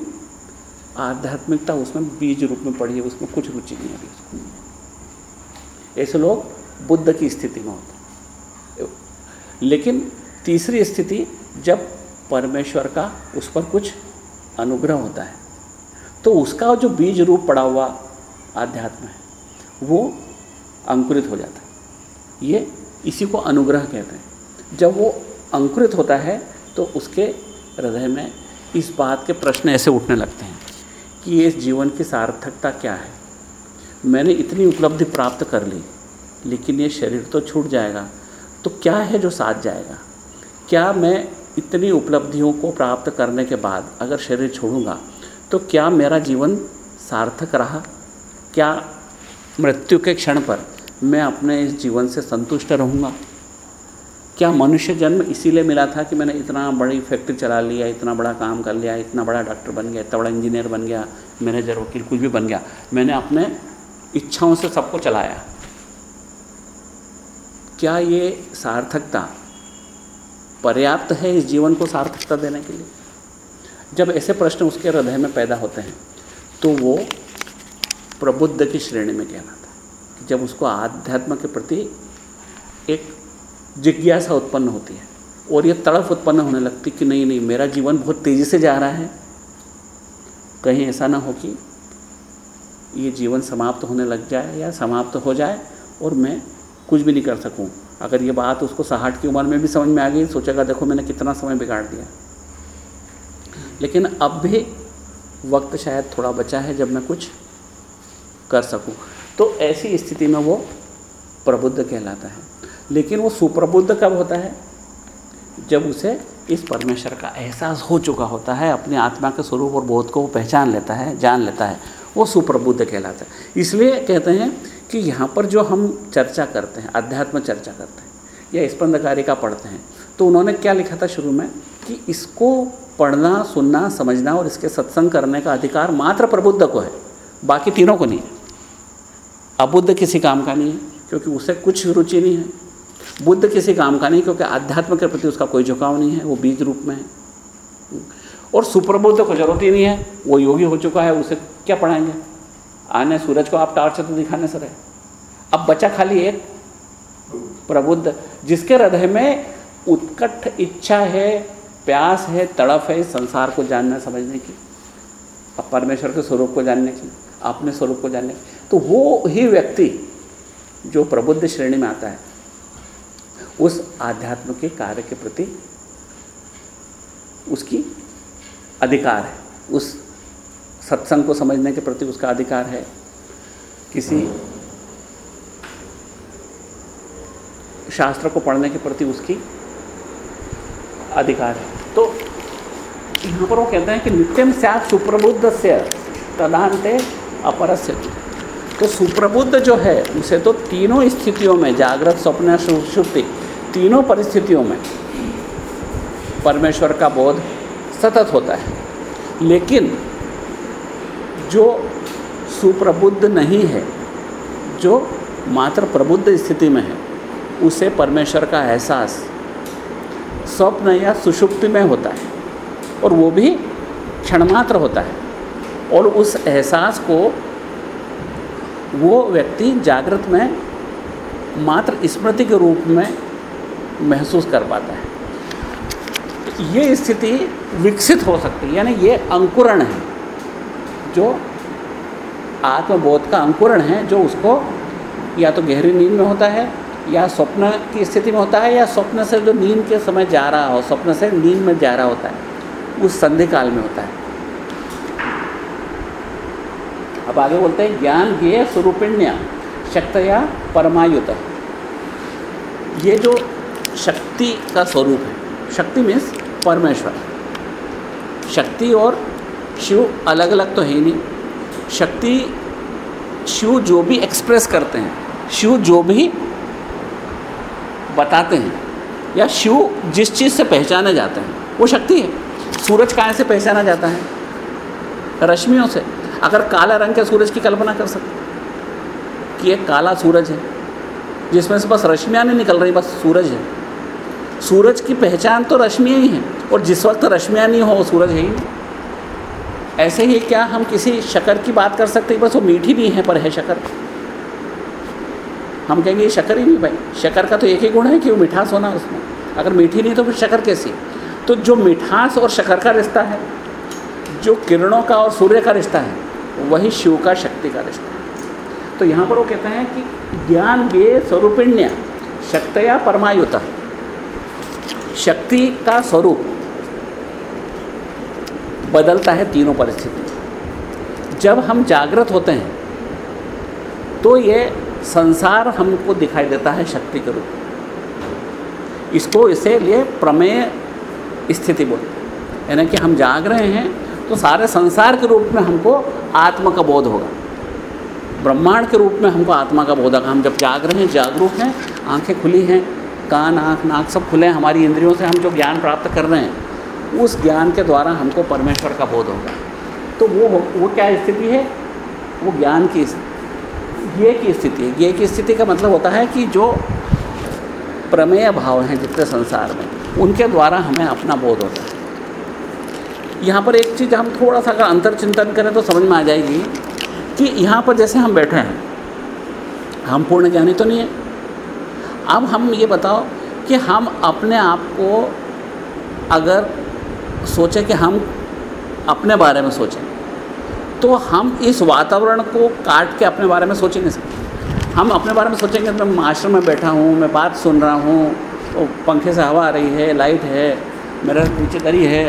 आध्यात्मिकता उसमें बीज रूप में पड़ी है, उसमें कुछ रुचि नहीं है ऐसे लोग बुद्ध की स्थिति में होते लेकिन तीसरी स्थिति, जब परमेश्वर का उस पर कुछ अनुग्रह होता है तो उसका जो बीज रूप पड़ा हुआ आध्यात्म है, वो अंकुरित हो जाता है। ये इसी को अनुग्रह कहते हैं। जब वो अंकुरित होता है तो उसके हृदय में इस बात के प्रश्न ऐसे उठने लगते हैं कि ये जीवन की सार्थकता क्या है? मैंने इतनी उपलब्धि प्राप्त कर ली, लेकिन ये शरीर तो छूट जाएगा तो क्या है जो साथ जाएगा? क्या मैं इतनी उपलब्धियों को प्राप्त करने के बाद अगर शरीर छोड़ूँगा तो क्या मेरा जीवन सार्थक रहा? क्या मृत्यु के क्षण पर मैं अपने इस जीवन से संतुष्ट रहूँगा? क्या मनुष्य जन्म इसीलिए मिला था कि मैंने इतना बड़ी फैक्ट्री चला लिया, इतना बड़ा काम कर लिया, इतना बड़ा डॉक्टर बन गया, इतना बड़ा इंजीनियर बन गया मैनेजर वकील, कुछ भी बन गया? मैंने अपने इच्छाओं से सबको चलाया। क्या ये सार्थकता पर्याप्त है इस जीवन को सार्थकता देने के लिए? जब ऐसे प्रश्न उसके हृदय में पैदा होते हैं तो वो प्रबुद्ध की श्रेणी में कहलाता है। जब उसको आध्यात्म के प्रति एक जिज्ञासा उत्पन्न होती है और ये तड़फ उत्पन्न होने लगती कि नहीं नहीं, मेरा जीवन बहुत तेज़ी से जा रहा है। कहीं ऐसा ना हो कि ये जीवन समाप्त होने लग जाए या समाप्त हो जाए और मैं कुछ भी नहीं कर सकूँ। अगर ये बात उसको साठ की उम्र में भी समझ में आ गई, सोचेगा, देखो, मैंने कितना समय बिगाड़ दिया। लेकिन अब भी वक्त शायद थोड़ा बचा है जब मैं कुछ कर सकूँ। तो ऐसी स्थिति में वो प्रबुद्ध कहलाता है। लेकिन वो सुप्रबुद्ध कब होता है? जब उसे इस परमेश्वर का एहसास हो चुका होता है, अपने आत्मा के स्वरूप और बोध को वो पहचान लेता है, जान लेता है। वो सुप्रबुद्ध कहलाता है। इसलिए कहते हैं कि यहाँ पर जो हम चर्चा करते हैं, अध्यात्म चर्चा करते हैं, या स्पंदकारी का पढ़ते हैं तो उन्होंने क्या लिखा था शुरू में? कि इसको पढ़ना, सुनना, समझना और इसके सत्संग करने का अधिकार मात्र प्रबुद्ध को है, बाकी तीनों को नहीं है। अबुद्ध किसी काम का नहीं है, क्योंकि उसे कुछ रुचि नहीं है। बुद्ध किसी काम का नहीं, क्योंकि अध्यात्म के प्रति उसका कोई झुकाव नहीं है, वो बीज रूप में है। और सुप्रबुद्ध को ज़रूरत ही नहीं है, वो योगी हो चुका है, उसे क्या पढ़ाएँगे? आने सूरज को आप टार्च तो दिखाने से रहे। अब बचा खाली एक प्रबुद्ध, जिसके हृदय में उत्कट इच्छा है, प्यास है, तड़प है, संसार को जानना, समझने की। अब परमेश्वर के स्वरूप को जानने की, अपने स्वरूप को जानने की। तो वो ही व्यक्ति जो प्रबुद्ध श्रेणी में आता है, उस आध्यात्म के कार्य के प्रति उसकी अधिकार है। उस सत्संग को समझने के प्रति उसका अधिकार है। किसी शास्त्र को पढ़ने के प्रति उसकी अधिकार है। तो यहाँ पर वो कहते हैं कि नित्यम स्यात सुप्रबुद्ध से तदांते अपरस्य। तो सुप्रबुद्ध जो है, उसे तो तीनों स्थितियों में, जागृत, स्वप्न सुषुप्ति तीनों परिस्थितियों में परमेश्वर का बोध सतत होता है। लेकिन जो सुप्रबुद्ध नहीं है, जो मात्र प्रबुद्ध स्थिति में है, उसे परमेश्वर का एहसास स्वप्न या सुषुप्ति में होता है और वो भी क्षणमात्र होता है। और उस एहसास को वो व्यक्ति जागृत में मात्र स्मृति के रूप में महसूस कर पाता है। ये स्थिति विकसित हो सकती है, यानी ये अंकुरण है, जो आत्मबोध का अंकुरण है, जो उसको या तो गहरी नींद में होता है, या स्वप्न की स्थिति में होता है, या स्वप्न से जो नींद के समय जा रहा हो, स्वप्न से नींद में जा रहा होता है, उस संधि काल में होता है। अब आगे बोलते हैं, ज्ञान ज्ञेय स्वरूपिण्य, शक्तया परमायुत। ये जो शक्ति का स्वरूप है, शक्ति मीन्स परमेश्वर। शक्ति और शिव अलग अलग तो है ही नहीं। शक्ति, शिव जो भी एक्सप्रेस करते हैं, शिव जो भी बताते हैं, या शिव जिस चीज़ से पहचाने जाते हैं, वो शक्ति है। सूरज कहाँ से पहचाना जाता है, रश्मियों से। अगर काला रंग के सूरज की कल्पना कर सकते कि एक काला सूरज है, जिसमें से बस रश्मियाँ नहीं निकल रही, बस सूरज है। सूरज की पहचान तो रश्मियाँ ही हैं, और जिस वक्त रश्मियाँ नहीं हो वो सूरज है ही ऐसे ही क्या हम किसी शकर की बात कर सकते हैं? बस वो मीठी नहीं है, पर है शकर। हम कहेंगे, ये शक्कर ही नहीं भाई, शकर का तो एक ही गुण है कि वो मिठास होना उसमें। अगर मीठी नहीं तो फिर शक्कर कैसी? तो जो मिठास और शकर का रिश्ता है, जो किरणों का और सूर्य का रिश्ता है वही शिव का शक्ति का रिश्ता तो यहाँ पर वो कहते हैं कि ज्ञान गे स्वरूपिण्य शक्तया परमायुता शक्ति का स्वरूप बदलता है तीनों परिस्थिति जब हम जागृत होते हैं तो ये संसार हमको दिखाई देता है शक्ति के रूप इसको इसे लिए प्रमेय स्थिति बोलते हैं। यानी कि हम जाग रहे हैं तो सारे संसार के रूप में हमको आत्मा का बोध होगा। ब्रह्मांड के रूप में हमको आत्मा का बोध होगा। हम जब जाग रहे हैं, जागरूक हैं, आँखें खुली हैं, कान, आँख, नाक सब खुले हैं हमारी इंद्रियों से, हम जो ज्ञान प्राप्त कर रहे हैं, उस ज्ञान के द्वारा हमको परमेश्वर का बोध होगा। तो वो वो क्या स्थिति है? वो ज्ञान की ये की स्थिति है। ये की स्थिति का मतलब होता है कि जो प्रमेय भाव हैं जितने संसार में, उनके द्वारा हमें अपना बोध होता है। यहाँ पर एक चीज़ हम थोड़ा सा अगर अंतर चिंतन करें तो समझ में आ जाएगी कि यहाँ पर जैसे हम बैठे हैं, हम पूर्ण ज्ञानी तो नहीं है। अब हम ये बताओ कि हम अपने आप को अगर सोचें कि हम अपने बारे में सोचें तो हम इस वातावरण को काट के अपने बारे में सोच नहीं सकते। हम अपने बारे में सोचेंगे, मैं आश्रम में बैठा हूँ, मैं बात सुन रहा हूँ तो पंखे से हवा आ रही है, लाइट है मेरा नीचे दरी है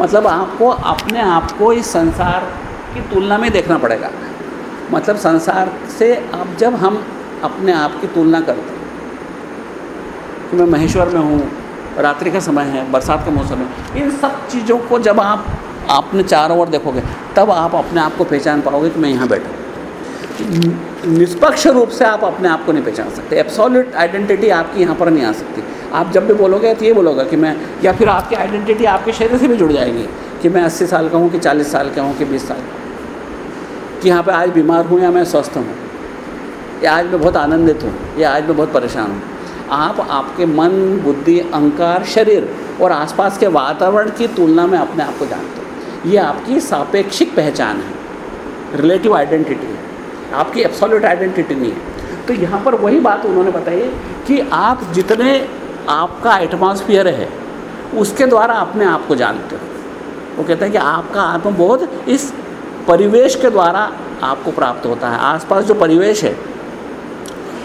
मतलब आपको अपने आप को इस संसार की तुलना में देखना पड़ेगा। मतलब संसार से अब जब हम अपने आप की तुलना करते हैं, कि मैं महेश्वर में हूँ, रात्रि का समय है, बरसात का मौसम है, इन सब चीज़ों को जब आप अपने चारों ओर देखोगे, तब आप अपने आप को पहचान पाओगे कि मैं यहाँ बैठा निष्पक्ष रूप से आप अपने आप को नहीं पहचान सकते। एब्सोल्यूट आइडेंटिटी आपकी यहाँ पर नहीं आ सकती। आप जब भी बोलोगे तो ये बोलोगे कि मैं या फिर आपकी आइडेंटिटी आपके शरीर से भी जुड़ जाएगी कि मैं अस्सी साल का हूँ कि चालीस साल का हूँ कि बीस साल का कि यहाँ पे आज बीमार हूँ या मैं स्वस्थ हूँ। या आज मैं बहुत आनंदित हूँ या आज मैं बहुत परेशान हूँ। आप आपके मन, बुद्धि, अहंकार, शरीर और आसपास के वातावरण की तुलना में अपने आप को जानते हो। ये आपकी सापेक्षिक पहचान है। रिलेटिव आइडेंटिटी है। आपकी एब्सोल्यूट आइडेंटिटी नहीं है। तो यहाँ पर वही बात उन्होंने बताई कि आप जितने आपका एटमॉस्फियर है, उसके द्वारा अपने आप को जानते हो। वो कहते हैं कि आपका आत्मबोध इस परिवेश के द्वारा आपको प्राप्त होता है। आसपास जो परिवेश है,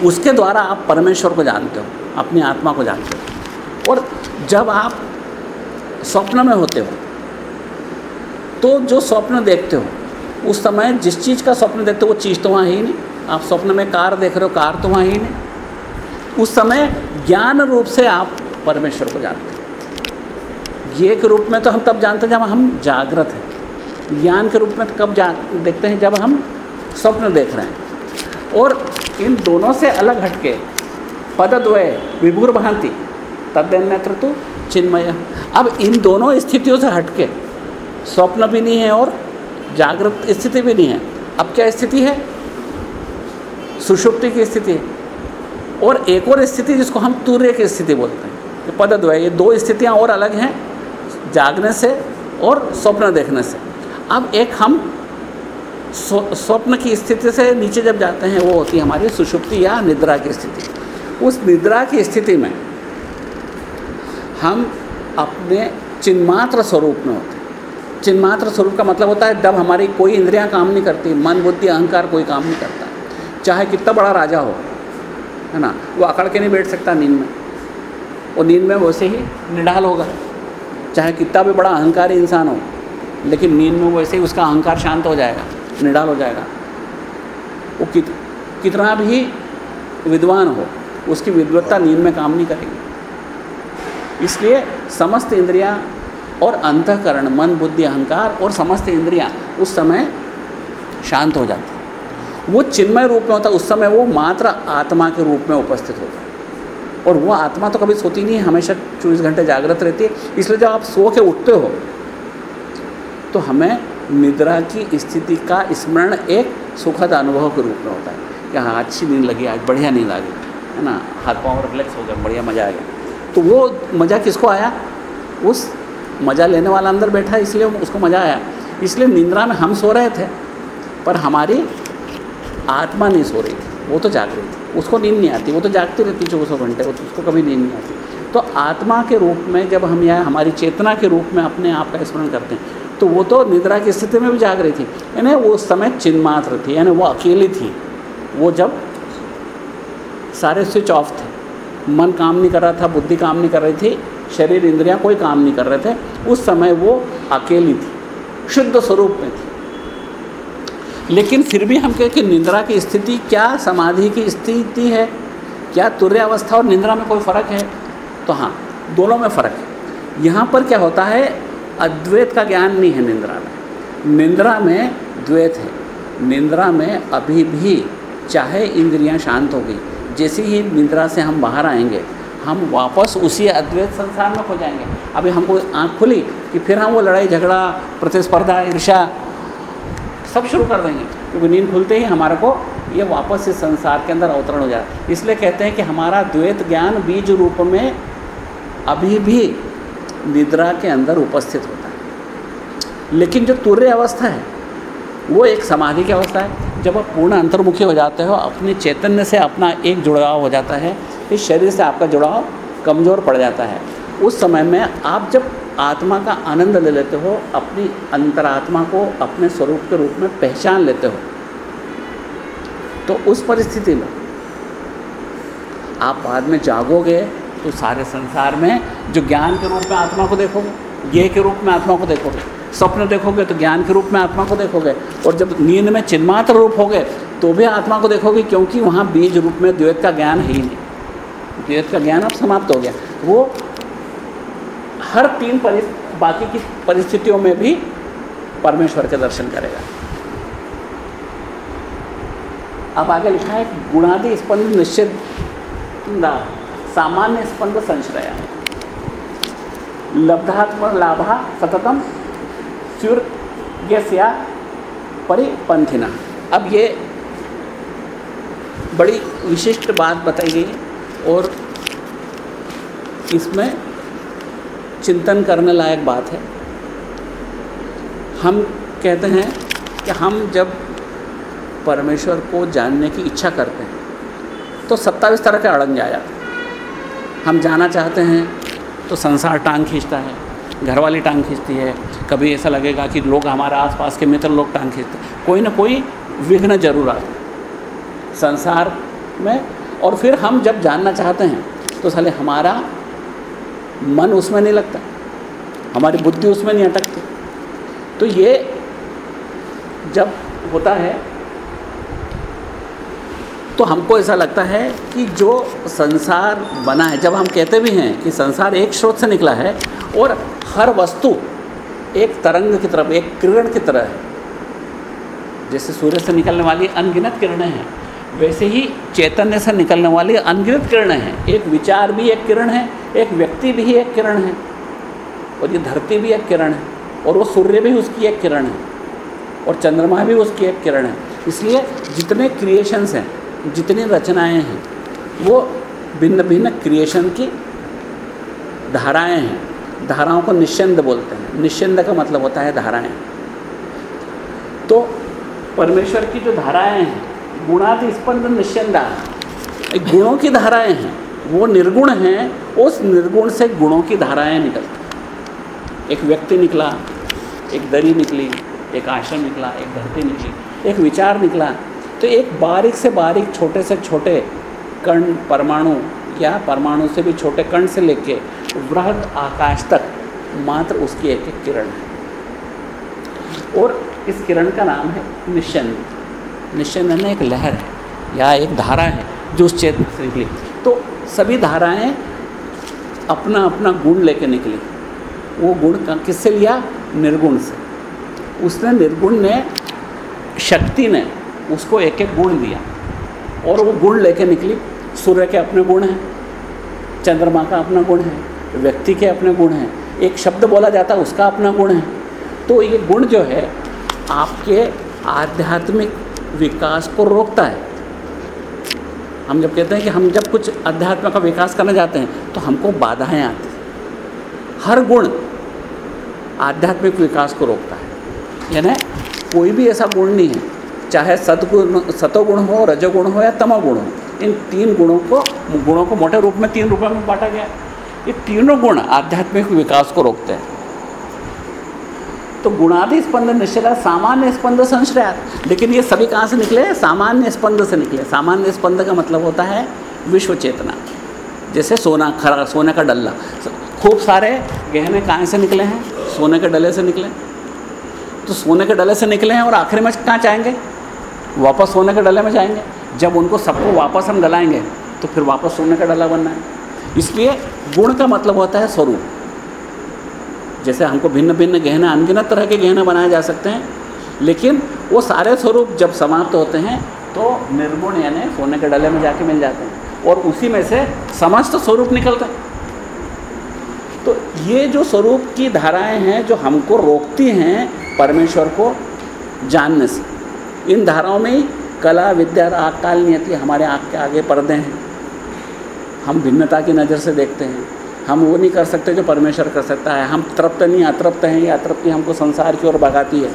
उसके द्वारा आप परमेश्वर को जानते हो, अपनी आत्मा को जानते हो। और जब आप स्वप्न में होते हो तो जो स्वप्न देखते हो उस समय जिस चीज़ का स्वप्न देखते हो, वो चीज़ तो वहाँ ही नहीं। आप स्वप्न में कार देख रहे हो, कार तो वहाँ ही नहीं। उस समय ज्ञान रूप से आप परमेश्वर को जानते ये के रूप में तो हम तब जानते हैं जब हम जागृत हैं। ज्ञान के रूप में तो कब जा देखते हैं जब हम स्वप्न देख रहे हैं। और इन दोनों से अलग हटके पदद्वय, विभुर भांति तद्यन्यत्र तो चिन्मय। अब इन दोनों स्थितियों से हटके स्वप्न भी नहीं है और जागृत स्थिति भी नहीं है। अब क्या स्थिति है? सुषुप्ति की स्थिति है। और एक और स्थिति जिसको हम तूर्य की स्थिति बोलते हैं। पदद्वय ये दो स्थितियाँ और अलग हैं, जागने से और स्वप्न देखने से। अब एक हम स्वप्न की स्थिति से नीचे जब जाते हैं, वो होती है हमारी सुषुप्ति या निद्रा की स्थिति। उस निद्रा की स्थिति में हम अपने चिन्मात्र स्वरूप में होते चिन्मात्र स्वरूप का मतलब होता है, जब हमारी कोई इंद्रियाँ काम नहीं करती, मन, बुद्धि, अहंकार कोई काम नहीं करता। चाहे कितना बड़ा राजा हो, है ना, वो अकड़ के नहीं बैठ सकता नींद में। वो नींद में वैसे ही निडाल होगा। चाहे कितना भी बड़ा अहंकारी इंसान हो, लेकिन नींद में वैसे ही उसका अहंकार शांत हो जाएगा निडाल हो जाएगा। वो कित, कितना भी विद्वान हो, उसकी विद्वत्ता नींद में काम नहीं करेगी। इसलिए समस्त इंद्रियाँ और अंतकरण, मन, बुद्धि, अहंकार और समस्त इंद्रियाँ उस समय शांत हो जाती वो चिन्मय रूप में होता उस समय वो मात्र आत्मा के रूप में उपस्थित होता और वो आत्मा तो कभी सोती नहीं हमेशा चौबीस घंटे जागृत रहती है। इसलिए जब आप सो के उठते हो तो हमें निद्रा की स्थिति का स्मरण एक सुखद अनुभव के रूप में होता है कि हाँ अच्छी नींद लगी, आज बढ़िया नींद आ गई, है ना? हाथ पाँव रिलैक्स हो गया, बढ़िया मज़ा आ गया। तो वो मज़ा किसको आया? उस मज़ा लेने वाला अंदर बैठा, इसलिए उसको मज़ा आया। इसलिए निंद्रा में हम सो रहे थे, पर हमारी आत्मा नहीं सो रही थी। वो तो जाग रही थी। उसको नींद नहीं आती, वो तो जागती रहती चौबीसों घंटे उसको कभी नींद नहीं आती। तो आत्मा के रूप में जब हम यहाँ, हमारी चेतना के रूप में अपने आप का स्मरण करते हैं तो वो तो निद्रा की स्थिति में भी जाग रही थी। यानी वो उस समय चिन्मात्र थी, यानी वो अकेली थी। वो जब सारे स्विच ऑफ़ थे, मन काम नहीं कर रहा था, बुद्धि काम नहीं कर रही थी, शरीर, इंद्रियाँ कोई काम नहीं कर रहे थे उस समय वो अकेली थी, शुद्ध स्वरूप में थी। लेकिन फिर भी हम कहें कि निंद्रा की स्थिति, क्या समाधि की स्थिति है? क्या तुर्य अवस्था और निंद्रा में कोई फ़र्क है? तो हाँ दोनों में फ़र्क है। यहाँ पर क्या होता है, अद्वैत का ज्ञान नहीं है निंद्रा में। निंद्रा में द्वैत है। निंद्रा में अभी भी, चाहे इंद्रियाँ शांत हो गई, जैसे ही निंद्रा से हम बाहर आएँगे हम वापस उसी अद्वैत संसार में खो जाएँगे। अभी हमको आँख खुली कि फिर हम वो लड़ाई, झगड़ा, प्रतिस्पर्धा ईर्षा सब शुरू कर देंगे, क्योंकि नींद खुलते ही हमारे को ये वापस इस संसार के अंदर अवतरण हो जाए इसलिए कहते हैं कि हमारा द्वैत ज्ञान बीज रूप में अभी भी निद्रा के अंदर उपस्थित होता है। लेकिन जो तुर्य अवस्था है, वो एक समाधि की अवस्था है। जब आप पूर्ण अंतर्मुखी हो जाते हो, अपने चैतन्य से अपना एक जुड़ाव हो जाता है इस शरीर से आपका जुड़ाव कमज़ोर पड़ जाता है। उस समय में आप जब आत्मा का आनंद ले लेते हो, अपनी अंतरात्मा को अपने स्वरूप के रूप में पहचान लेते हो तो उस परिस्थिति में आप बाद में जागोगे तो सारे संसार में जो ज्ञान के रूप में आत्मा को देखोगे ये के रूप में आत्मा को देखोगे, स्वप्न देखोगे तो ज्ञान के रूप में आत्मा को देखोगे, और जब नींद में चिन्मात्र रूप होगे तो भी आत्मा को देखोगे क्योंकि वहाँ बीज रूप में द्वैत का ज्ञान है ही नहीं। द्वैत का ज्ञान अब समाप्त हो गया। वो हर तीन बाकी की परिस्थितियों में भी परमेश्वर के दर्शन करेगा। अब आगे लिखा है गुणादि स्पंद निश्चित सामान्य स्पंद संश्रया। लब्धात्म लाभ सततम स्युर्गस्या परिपंथिना अब ये बड़ी विशिष्ट बात बताई गई और इसमें चिंतन करने लायक बात है। हम कहते हैं कि हम जब परमेश्वर को जानने की इच्छा करते हैं तो सत्तावीस तरह के अड़ंग जाते हैं। हम जाना चाहते हैं तो संसार टांग खींचता है घर वाली टांग खींचती है। कभी ऐसा लगेगा कि लोग हमारे आसपास के मित्र लोग टांग खींचते कोई ना कोई विघ्न ज़रूर आता संसार में और फिर हम जब जानना चाहते हैं तो साले हमारा मन उसमें नहीं लगता, हमारी बुद्धि उसमें नहीं अटकती। तो ये जब होता है तो हमको ऐसा लगता है कि जो संसार बना है, जब हम कहते भी हैं कि संसार एक स्रोत से निकला है, और हर वस्तु एक तरंग की तरफ़, एक किरण की तरह है, जैसे सूर्य से निकलने वाली अनगिनत किरणें हैं वैसे ही चैतन्य से निकलने वाली अनगिनत किरणें हैं। एक विचार भी एक किरण है, एक व्यक्ति भी एक किरण है, और ये धरती भी एक किरण है, और वो सूर्य भी उसकी एक किरण है, और चंद्रमा भी उसकी एक किरण है। इसलिए जितने क्रिएशंस हैं, जितनी रचनाएँ हैं, वो भिन्न भिन्न क्रिएशन की धाराएँ हैं। धाराओं को निश्चंद बोलते हैं। निश्चंद का मतलब होता है धाराएँ। तो परमेश्वर की जो धाराएँ हैं गुणादि स्पंद निश्चंदा गुणों की धाराएँ हैं। वो निर्गुण हैं, उस निर्गुण से गुणों की धाराएँ निकलती एक व्यक्ति निकला, एक दरी निकली, एक आश्रम निकला, एक धरती निकली, एक विचार निकला तो एक बारीक से बारीक, छोटे से छोटे कण, परमाणु या परमाणु से भी छोटे कण से लेके वृहद आकाश तक मात्र उसकी एक एक किरण है। और इस किरण का नाम है निश्चंद। निश्चंद है एक लहर है या एक धारा है जो उस चेतन से निकली। तो सभी धाराएँ अपना अपना गुण लेके निकली। वो गुण का किससे लिया? निर्गुण से। उसने निर्गुण ने शक्ति ने उसको एक एक गुण दिया और वो गुण लेके निकली। सूर्य के अपने गुण हैं, चंद्रमा का अपना गुण है, व्यक्ति के अपने गुण हैं, एक शब्द बोला जाता है उसका अपना गुण है। तो ये गुण जो है, आपके आध्यात्मिक विकास को रोकता है। हम जब कहते हैं कि हम जब कुछ अध्यात्म का विकास करने जाते हैं तो हमको बाधाएँ आती हर गुण आध्यात्मिक विकास को रोकता है। यानी कोई भी ऐसा गुण नहीं है, चाहे सतगुण सतोगुण हो, रजोगुण हो या तमोगुण हो, इन तीन गुणों को गुणों को मोटे रूप में तीन रूपों में बांटा गया ये तीनों गुण आध्यात्मिक विकास को रोकते हैं। तो गुणादि स्पंद निश्चित सामान्य स्पंद संश्रय लेकिन ये सभी कहाँ से निकले? सामान्य स्पंद से निकले। सामान्य स्पंद का मतलब होता है विश्व चेतना। जैसे सोना, खरा, सोने का डल्ला। खूब सारे गहने कहाँ से निकले हैं? सोने के डले से निकले। तो सोने के डले से निकले हैं और आखिर में कहाँ चाहेंगे वापस सोने के डले में जाएँगे। जब उनको सबको वापस हम डलाएँगे तो फिर वापस सोने का डला बनना है। इसलिए गुण का मतलब होता है स्वरूप। जैसे हमको भिन्न भिन्न गहने, अनगिनत तरह के गहने बनाए जा सकते हैं, लेकिन वो सारे स्वरूप जब समाप्त होते हैं तो निर्गुण यानी सोने के डले में जाके मिल जाते हैं और उसी में से समस्त स्वरूप निकलते हैं। तो ये जो स्वरूप की धाराएँ हैं, जो हमको रोकती हैं परमेश्वर को जानने से, इन धाराओं में ही कला, विद्या आकाल नियति हमारे आँख के आगे पर्दे हैं। हम भिन्नता की नज़र से देखते हैं। हम वो नहीं कर सकते जो परमेश्वर कर सकता है। हम तृप्त नहीं, अतृप्त हैं, ये अतृप्ति हमको संसार की ओर भगाती है।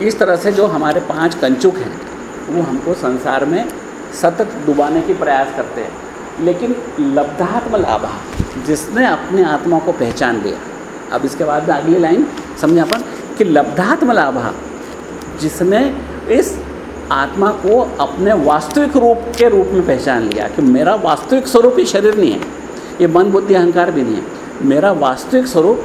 इस तरह से जो हमारे पाँच कंचुक हैं, वो हमको संसार में सतत डुबाने की प्रयास करते हैं। लेकिन लब्धात्म लाभा जिसने अपने आत्मा को पहचान लिया। अब इसके बाद में अगली लाइन समझे अपन कि लब्धात्म लाभा जिसने इस आत्मा को अपने वास्तविक रूप के रूप में पहचान लिया, कि मेरा वास्तविक स्वरूप ही शरीर नहीं है। ये मन बुद्धि अहंकार भी नहीं है। मेरा वास्तविक स्वरूप,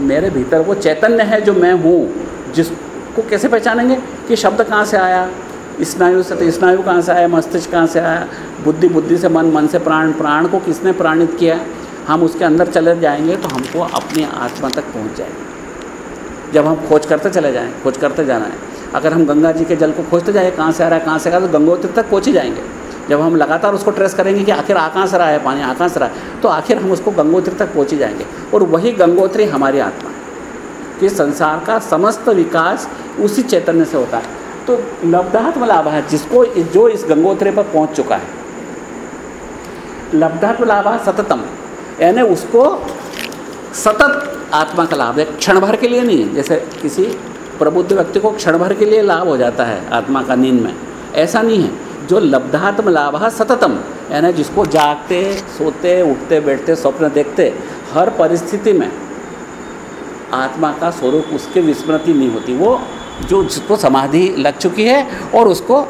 मेरे भीतर वो चैतन्य है जो मैं हूँ, जिसको कैसे पहचानेंगे कि शब्द कहाँ से आया? स्नायु से तो स्नायु कहाँ से आया? मस्तिष्क कहाँ से आया? बुद्धि बुद्धि से मन मन से प्राण प्राण को किसने प्राणित किया? हम उसके अंदर चले जाएँगे तो हमको अपनी आत्मा तक पहुँच जाएँगे। जब हम खोज करते चले जाएँ, खोज करते जाना है। अगर हम गंगा जी के जल को खोजते जाए, कहाँ से आ रहा है, कहाँ से आ रहा है तो गंगोत्री तक पहुँच ही जाएँगे। जब हम लगातार उसको ट्रेस करेंगे कि आखिर आकाश रहा है पानी, आ कहाँ से रहा है तो आखिर हम उसको गंगोत्री तक पहुँच जाएँगे। और वही गंगोत्री हमारी आत्मा है, कि संसार का समस्त विकास उसी चैतन्य से होता है। तो लब्धात्म लाभ है, जिसको जो इस गंगोत्री पर पहुँच चुका है। लब्धात्म लाभ सततम, यानी उसको सतत आत्मा का लाभ है। क्षण भर के लिए नहीं, जैसे किसी प्रबुद्ध व्यक्ति को क्षण भर के लिए लाभ हो जाता है आत्मा का नींद में। ऐसा नहीं है। जो लब्धात्म लाभ सततम, यानी जिसको जागते, सोते, उठते, बैठते, स्वप्न देखते, हर परिस्थिति में आत्मा का स्वरूप उसके विस्मृति नहीं होती। वो जो जिसको समाधि लग चुकी है और उसको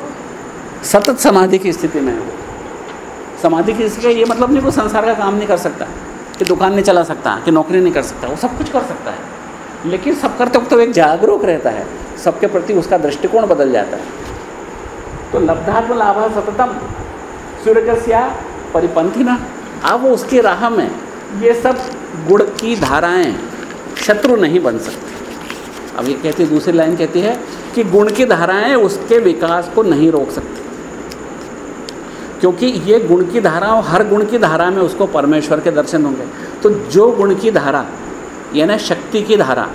सतत समाधि की स्थिति में है समाधि की स्थिति ये मतलब नहीं वो संसार का काम नहीं कर सकता, कि दुकान नहीं चला सकता, कि नौकरी नहीं कर सकता, वो सब कुछ कर सकता है। लेकिन सब करते वक्त तो एक जागरूक रहता है, सबके प्रति उसका दृष्टिकोण बदल जाता है। तो लब्धात्म लाभ सततम। सूर्यजस्या, परिपंथी ना। अब उसकी राह में ये सब गुड़ की धाराएँ शत्रु नहीं बन सकती। अब ये कहती, दूसरी लाइन कहती है कि गुण की धाराएँ उसके विकास को नहीं रोक सकती। क्योंकि ये गुण की धारा हर गुण की धारा में उसको परमेश्वर के दर्शन होंगे। तो जो गुण की धारा, यानी शक्ति की धारा,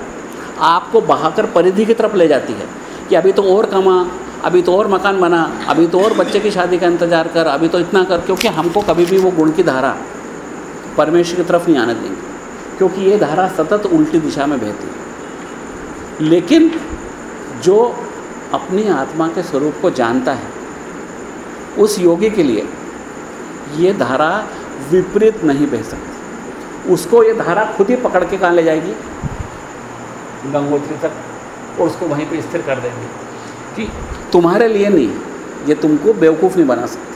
आपको बहाकर परिधि की तरफ़ ले जाती है कि अभी तो और कमा अभी तो और मकान बना, अभी तो और बच्चे की शादी का इंतज़ार कर, अभी तो इतना कर, क्योंकि हमको कभी भी वो गुण की धारा परमेश्वर की तरफ़ नहीं आने देंगे। क्योंकि ये धारा सतत उल्टी दिशा में बहती है। लेकिन जो अपनी आत्मा के स्वरूप को जानता है, उस योगी के लिए ये धारा विपरीत नहीं बह सकती। उसको ये धारा खुद ही पकड़ के कहाँ ले जाएगी? गंगोत्री तक, और उसको वहीं पे स्थिर कर देंगे। कि तुम्हारे लिए नहीं, ये तुमको बेवकूफ़ नहीं बना सकते।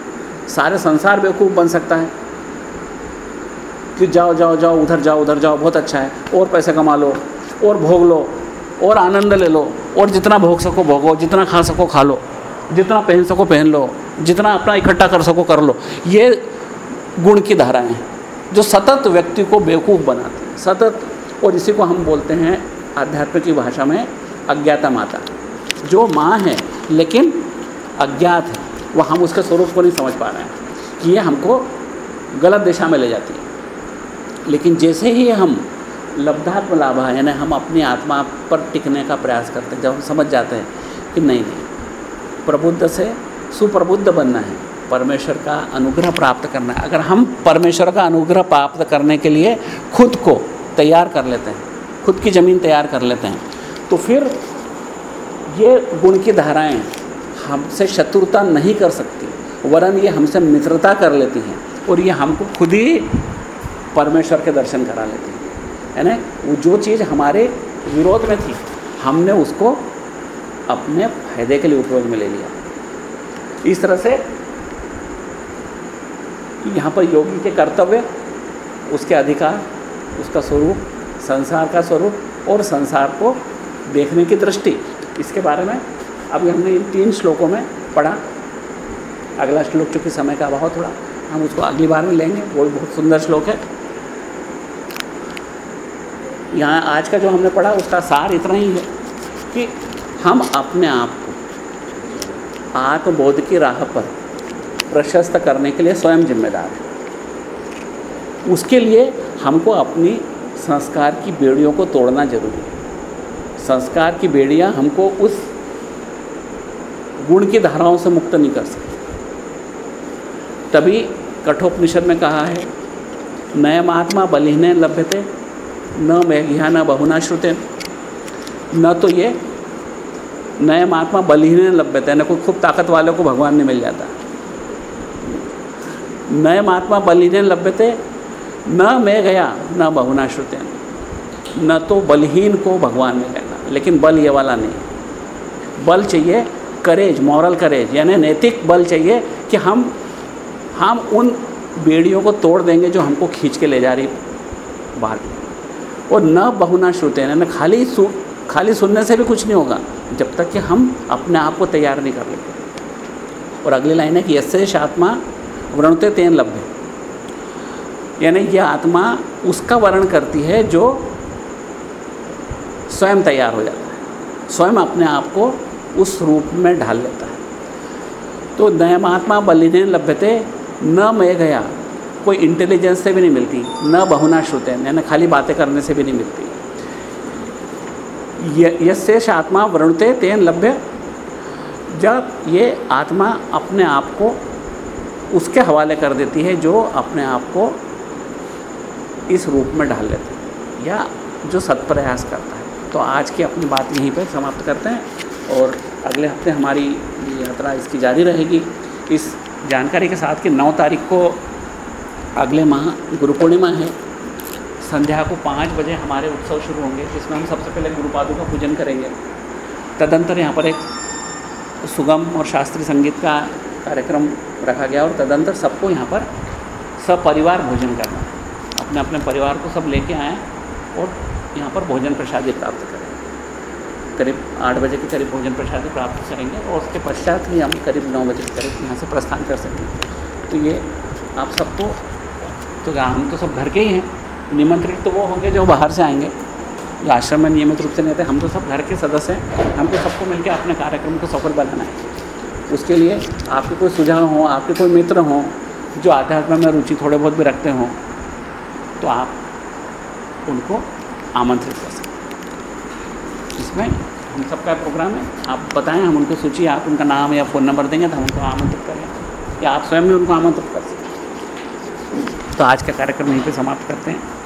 सारे संसार बेवकूफ़ बन सकता है। कि जाओ जाओ जाओ, उधर जाओ उधर जाओ, बहुत अच्छा है। और पैसे कमा लो, और भोग लो, और आनंद ले लो, और जितना भोग सको भोगो, जितना खा सको खा लो, जितना पहन सको पहन लो, जितना अपना इकट्ठा कर सको कर लो। ये गुण की धाराएँ हैं, जो सतत व्यक्ति को बेवकूफ़ बनाते हैं। सतत, और इसी को हम बोलते हैं आध्यात्म की भाषा में अज्ञाता माता। जो माँ है लेकिन अज्ञात है। वह हम उसके स्वरूप को नहीं समझ पा रहे हैं कि ये हमको गलत दिशा में ले जाती है। लेकिन जैसे ही हम लब्धात्म लाभ यानी हम अपनी आत्मा पर टिकने का प्रयास करते हैं, जब हम समझ जाते हैं कि नहीं नहीं, प्रबुद्ध से सुप्रबुद्ध बनना है, परमेश्वर का अनुग्रह प्राप्त करना है। अगर हम परमेश्वर का अनुग्रह प्राप्त करने के लिए खुद को तैयार कर लेते हैं, खुद की ज़मीन तैयार कर लेते हैं तो फिर ये गुण की धाराएँ हमसे शत्रुता नहीं कर सकती, वरन ये हमसे मित्रता कर लेती हैं और ये हमको खुद ही परमेश्वर के दर्शन करा लेती हैं। है ना? वो जो चीज़ हमारे विरोध में थी, हमने उसको अपने फ़ायदे के लिए उपयोग में ले लिया। इस तरह से यहाँ पर योगी के कर्तव्य, उसके अधिकार, उसका स्वरूप, संसार का स्वरूप और संसार को देखने की दृष्टि इसके बारे में अभी हमने इन तीन श्लोकों में पढ़ा। अगला श्लोक चूँकि समय का अभाव थोड़ा, हम उसको अगली बार में लेंगे, वो भी बहुत सुंदर श्लोक है। यहाँ आज का जो हमने पढ़ा, उसका सार इतना ही है कि हम अपने आप को आत्मबोध की राह पर प्रशस्त करने के लिए स्वयं जिम्मेदार है। उसके लिए हमको अपनी संस्कार की बेड़ियों को तोड़ना ज़रूरी है। संस्कार की बेड़ियाँ हमको उस गुण की धाराओं से मुक्त नहीं कर सकती। तभी कठोपनिषद में कहा है नयम आत्मा बलिहने लभ्यते, न मेघ्या न बहुना श्रुते। न तो ये नए महात्मा बलहीन लभ्यते यानी कोई खूब ताकत वाले को भगवान नहीं मिल जाता। नए महात्मा बलहीन लभ्यते, न मैं गया न बहुना श्रुते। न तो बलहीन को भगवान मिलेगा लेकिन बल ये वाला नहीं। बल चाहिए करेज मॉरल करेज यानी नैतिक बल चाहिए कि हम हम उन बेड़ियों को तोड़ देंगे जो हमको खींच के ले जा रही बाहर। और न बहुना श्रुते यानी खाली सु, खाली सुनने से भी कुछ नहीं होगा, जब तक कि हम अपने आप को तैयार नहीं कर लेते। और अगली लाइन है कि यशेष आत्मा वृणते तेन लभ्य यानी यह आत्मा उसका वर्ण करती है जो स्वयं तैयार हो जाता है। स्वयं अपने आप को उस रूप में ढाल लेता है। तो नया महात्मा बलिने लभ्यते, न मैं गया, कोई इंटेलिजेंस से भी नहीं मिलती, न बहुना श्रुते यानी खाली बातें करने से भी नहीं मिलती। यशेष आत्मा वृणते तेन लभ्य। जब ये आत्मा अपने आप को उसके हवाले कर देती है, जो अपने आप को इस रूप में ढाल लेता है, या जो सत्प्रयास करता है। तो आज की अपनी बात यहीं पर समाप्त करते हैं और अगले हफ़्ते हमारी यात्रा इसकी जारी रहेगी। इस जानकारी के साथ कि नौ तारीख को अगले माह गुरु पूर्णिमा है। संध्या को पाँच बजे हमारे उत्सव शुरू होंगे, जिसमें हम सबसे पहले गुरुपादों का पूजन करेंगे। तदंतर यहाँ पर एक सुगम और शास्त्रीय संगीत का कार्यक्रम रखा गया और तदंतर सबको यहाँ पर सपरिवार भोजन करना। अपने अपने परिवार को सब लेके आएँ और यहाँ पर भोजन प्रसादी प्राप्त करें। करीब आठ बजे के करीब भोजन प्रसादी प्राप्त करेंगे और उसके पश्चात ही हम करीब नौ बजे के करीब यहाँ से प्रस्थान कर सकेंगे। तो ये आप सबको तो हम तो सब घर के ही हैं। निमंत्रित तो वो होंगे जो बाहर से आएँगे। जो आश्रम में नियमित रूप से नहीं आते, हम तो सब घर के सदस्य हैं। हमको सबको मिलकर अपने कार्यक्रम को सफल बनाना है। उसके लिए आपके कोई सुझाव हों, आपके कोई मित्र हों, जो आध्यात्म में रुचि थोड़े बहुत भी रखते हों तो आप उनको आमंत्रित कर सकते इसमें हम सबका प्रोग्राम है। आप बताएँ, हम उनको सूची, आप उनका नाम या फ़ोन नंबर देंगे तो हम उनको आमंत्रित करें। या आप स्वयं भी उनको आमंत्रित कर सकते तो आज का कार्यक्रम यहीं पर समाप्त करते हैं।